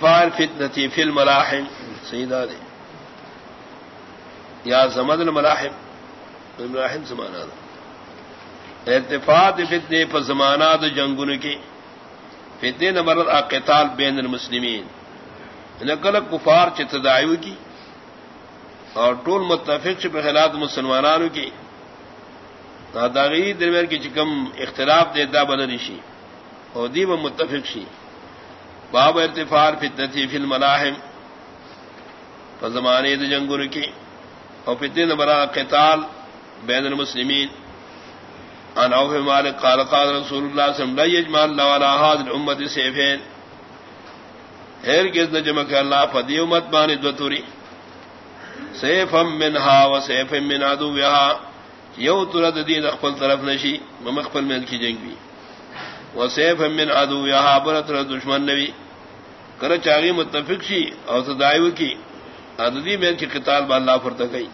فال فتنتی فی الملاحم. سیدہ دے یا زمد الملاحم. الملاحم زمانہ دا. ارتفاع فتنے پر زمانہ دا جنگن کی. فتنے نمبر اقتال بین المسلمین. نقل کفار چتدایو کی اور ٹول متفق پہ خلاف مسلمانانو کی. داغی درمیان کی چکم اختلاف دے، دا بدنشی اور دیب متفق شی. باب ارتفار فتنتی فی الملاحم فزمانے د جنگور کی اور فتن برا قتال بین المسلمین۔ عن اوف مالک قال قال رسول اللہ صلی اللہ علیہ وسلم، لا يجمع الله على هذه الامه ہر کس نے کہ اللہ فدی امت بان دوتری سیفا منها وسيف من عدوها یو ترد دین اخفل طرف نشی ممخفل من کی جنگ بھی۔ وسیف من ادو یہاں برت دشمن نبی کر چاغی متفق شی اور سدائیو کی عددی میں کی قتال با اللہ فرت گئی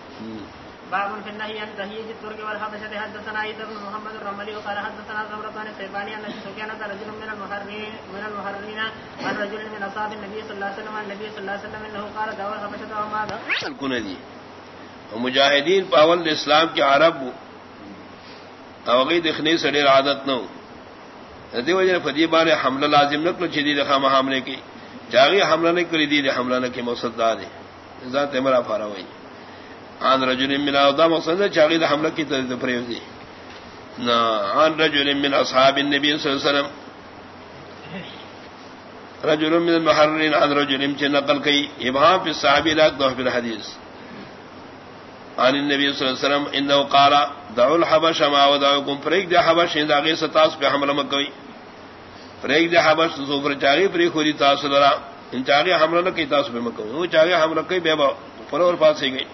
باب في النهي عن تهيج الترك والحبشة حدثنا عيسى بن محمد الرملي وقال حدثنا زمرة السيباني أن سفيان رجل من المحررين من المحررين عن رجل من أصحاب النبي صلى الله عليه وسلم عن النبي صلى الله عليه وسلم أنه قال دعوة الحبشة وماذا کن دی مجاہدین پاول اسلام کے عرب اوغی دکھنے سے ڈیر عادت نہ ہو دی وجہ فدی بار حملہ لازم نکلو چیدی دخا حملے کی. جاگی حملہ نے کری دی حملہ نہ کی مقصد دا دے ذات مرا فارا ہوئی. آن رجل من اودا مقصد ہے چاگی دا حملہ کی طرح پریو دی. نا، آن رجل من اصحاب النبی صلی اللہ علیہ وسلم. رجل من المحررین آن رجل من نقل کی ابہام فی صحابی لاک دو فی الحدیث. عن النبي صلى الله عليه وسلم انه قال دعوا الحبش ما ودعوكم. فريق دي حبش ان داغي ستاس په حمله مکوي فريق دي حبش سوفر چاري پری خوري تاس لرا. ان چاري حمله نہ کی تاس په مکوي وہ چاري حمله کوي بے با فرور پاس ہی گئی.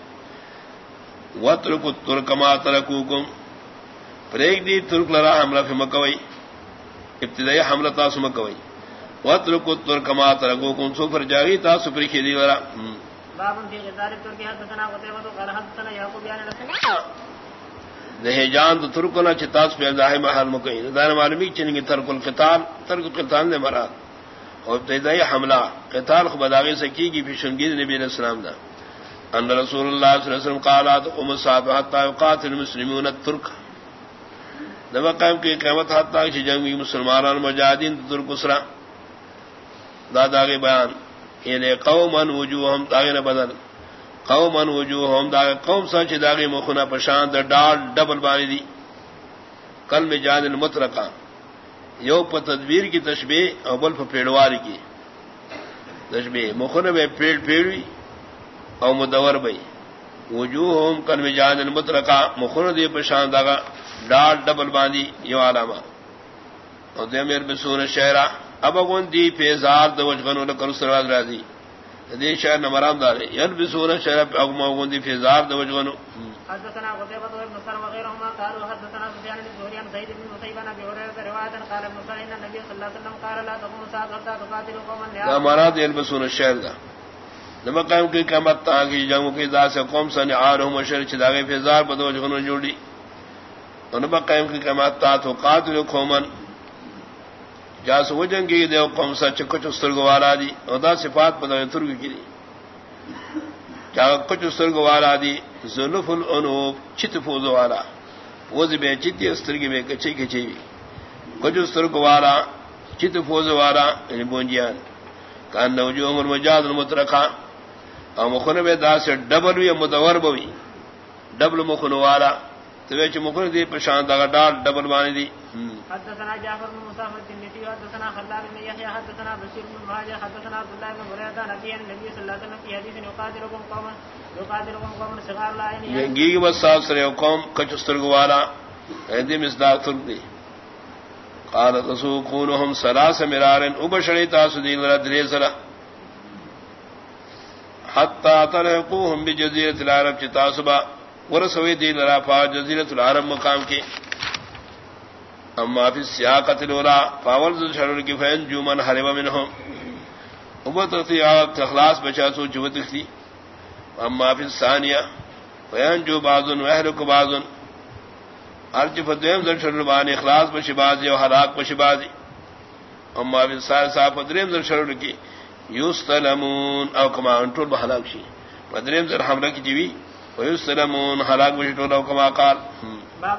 وترک ترک ما ترکوکم فريق دي ترک لرا حمله په مکوي. ابتدائی حمله تاس مکوي. وترک ترک ما ترکوکم سوفر چاري تاس پری خوري لرا. باب في غزال الترك حدثنا قتيبة قال حدثنا يعقوب يعني رسول دہ جان تو ترکنا چتاس پہ ظاہر محل مکئی۔ دان معلومی چنگی ترک القتال ترک القتال نے مراد اور ابتدائی حملہ، قتال کو بداغی سے کی گی پیشنگی نبی علیہ السلام دا۔ ان رسول اللہ صلی اللہ علیہ وسلم قالات ام صاحب حتی قاتل المسلمون الترک۔ دبا قائم کی قیمت حتی کہ جنگی مسلمانان مجاہدین ترک اسرا۔ دادا کے بیان۔ یعنی قومن وجوہم بدل وجوہم دا قوم سچ داغی مخنا پشان دا ڈال ڈبل بانی دی. کل میں جان المترقا یو پ تدبیر کی تشبیہ اور بل پیڑوار کی. تشبیہ مخن میں پیڑ پیڑوی او مدور بئی. وجوہم کل میں جان المترقا مخن دی پشان داغا ڈال ڈبل باندھی یو علامہ. اور دے میر بسون شہرہ. اب اگون دی پیزار دو وجغنو لکر سرواز راضی دی شہر نمرام دارے. ین بسون شہر اگم اگون دی پیزار دو وجغنو حدثنا قتيبة بن مسلم وغيرهما قالوا حدثنا سفيان بن زهري عن زيد بن مسيب عن ابي هريره روايه قال ابن مسعود ان النبي صلى الله عليه وسلم قال لا تقوم الساعه حتى تقاتلوا قوما دا مراد ین بسون شہر دا. نما قائم کی قیمت تا کی جنگ کی ذات سے قوم سن عارهم شر چداغے پیزار بدو وجغنو جوڑی. قائم کی قیمت تا تو قاتل قوما جاس وہ جنگی دے قوم سا چکچ سرگوارا دی. ادا صفات بدل ترگ کی کیا کچھ سرگوارا دی، زلف الانوب چت فوز والا وہ بے چتی استرگی میں کچی کچی. کچھ سرگوارا چت فوز والا یعنی بونجیان. کان نوجو عمر مجاد المترقا اور مخن میں دا سے ڈبل ہوئی مدور بوی. ڈبل مخن والا تو مخن دی پرشان دا ڈال ڈبل بانی دی۔ حدثنا جعفر بن مسافر التنسي حدثنا خلاد بن يحيى حدثنا بشير بن مهاجر حدثنا عبد الله بن بريدة نبي النبي صلى الله عليه وسلم في حديث يقاتلكم قوما يقاتلكم قوما صغار لا یہ گی بس صاحب سر قوم مصداق ترک دی۔ قال تسوقونهم ثلاث مرار وبشري رد رزلا حتى تلقوهم بجزيره العرب تاسبا ورسوي دين را فا جزيره العرب مقام کی. اما فی سیاقت الاولا فاول ذو شرور کی فین جو من حرم منہم. امت اختیارات اخلاص بچا سو جوت اختی اما فی الثانیہ فین جو بازن وحرک بازن ارج فدویم ذو شرور بان اخلاص بشبازی و حلاق حراق بشبازی اما فی الثالثہ فدریم ذو شرور کی یوستلمون او کما انٹول بحلاک شی. مدریم در حملہ کی جیوی ویوس حلاق حلاک بشی ٹول کما قال۔